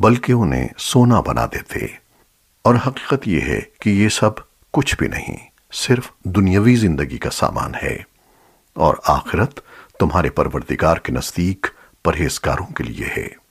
بلکہ انہیں سونا بنا دیتے۔ اور حقیقت یہ ہے کہ یہ سب کچھ بھی نہیں، صرف دنیاوی زندگی کا سامان ہے۔ اور آخرت تمہارے پروردگار کے نزدیک پرہیزگاروں کے لیے ہے۔